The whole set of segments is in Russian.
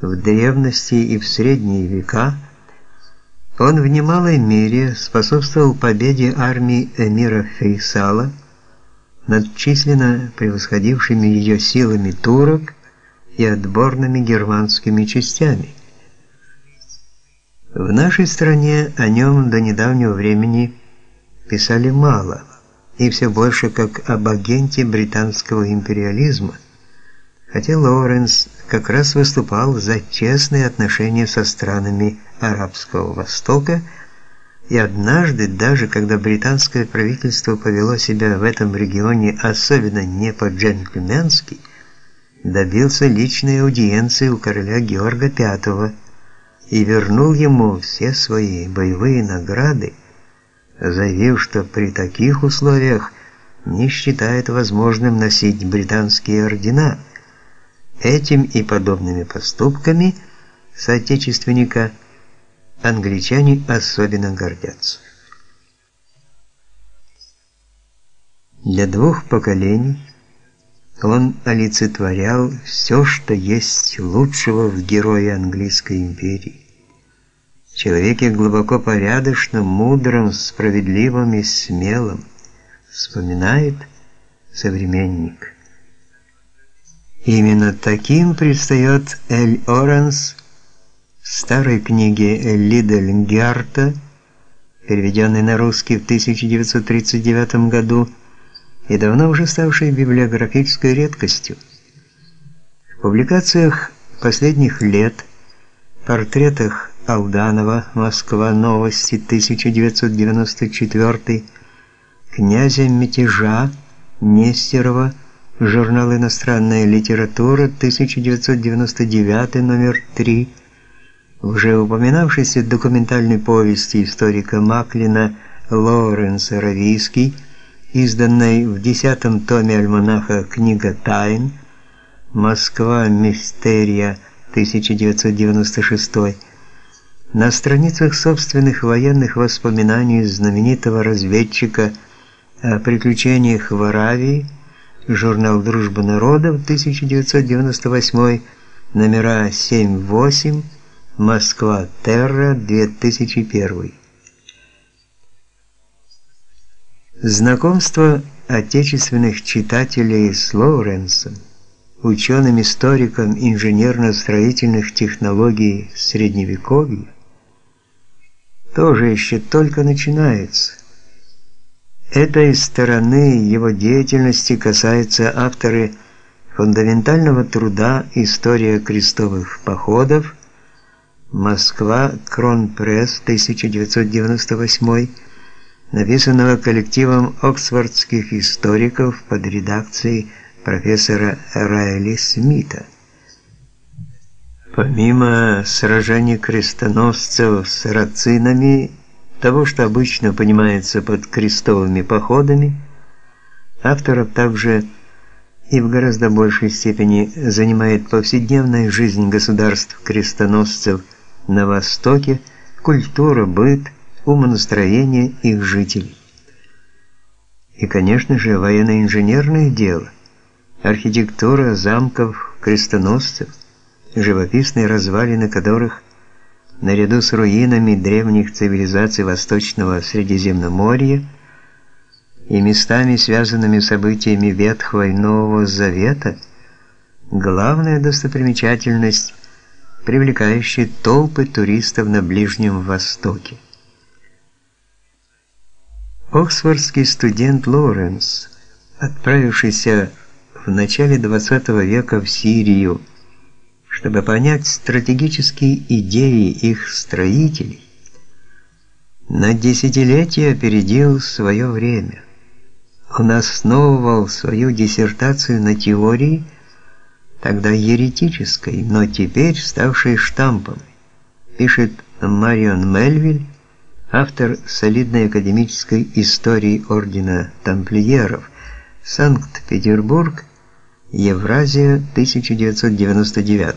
в древности и в средние века, он в немалой мере способствовал победе армии эмира Фейсала над численно превосходившими ее силами турок и отборными германскими частями. В нашей стране о нем до недавнего времени писали мало, и все больше как об агенте британского империализма, хотя Лоуренс как раз выступал за честные отношения со странами Арабского Востока, и однажды, даже когда британское правительство повело себя в этом регионе особенно не по-джентльменски, добился личной аудиенции у короля Георга V и вернул ему все свои боевые награды, заявив, что при таких условиях не считает возможным носить британские ордена. Этим и подобными поступками соотечественника англичане особенно гордятся. Для двух поколений он олицетворял все, что есть лучшего в герое английской империи. Человеке глубоко порядочном, мудром, справедливом и смелом, вспоминает современник. Именно таким предстает Эль Оранс в старой книге Лидельгерта, переведенной на русский в 1939 году, и давно уже ставшей библиографической редкостью. В публикациях последних лет, портретах Алданова, Москва, Новости, 1994, князя Мятежа, Нестерова, журнал «Иностранная литература», 1999, номер 3, уже упоминавшейся документальной повести историка Маклина Лоуренса Равийский, изданной в десятом томе альманаха «Книга тайн», Москва, Мистерия, 1996 на страницах собственных военных воспоминаний знаменитого разведчика о приключениях в Аравии, журнал Дружба народов, 1998, номера 7-8, Москва, Терра, 2001. Знакомство отечественных читателей с Лоуренсом, ученым-историком инженерно-строительных технологий Средневековья, тоже еще только начинается. Этой стороны его деятельности касаются авторы фундаментального труда «История крестовых походов», Москва, Кронпресс, 1998 написанного коллективом оксфордских историков под редакцией профессора Райли Смита. Помимо сражений крестоносцев с рацинами, того, что обычно понимается под крестовыми походами, авторов также и в гораздо большей степени занимает повседневная жизнь государств-крестоносцев на Востоке, культура, быт, умонастроение их жителей. И, конечно же, военно-инженерное дело, архитектура замков крестоносцев – живописные развалины которых наряду с руинами древних цивилизаций Восточного Средиземноморья и местами, связанными с событиями Ветхого и Нового Завета, главная достопримечательность, привлекающая толпы туристов на Ближнем Востоке. Оксфордский студент Лоуренс, отправившийся в начале XX века в Сирию, чтобы понять стратегические идеи их строителей, на десятилетия опередил свое время. Он основывал свою диссертацию на теории, тогда еретической, но теперь ставшей штампом, пишет Марион Мельвиль, автор солидной академической истории ордена тамплиеров, Санкт-Петербург, Евразия, 1999.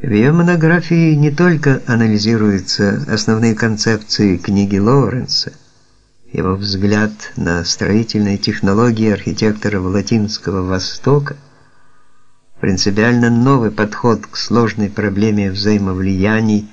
В ее монографии не только анализируются основные концепции книги Лоуренса, его взгляд на строительные технологии архитекторов Латинского Востока, принципиально новый подход к сложной проблеме взаимовлияний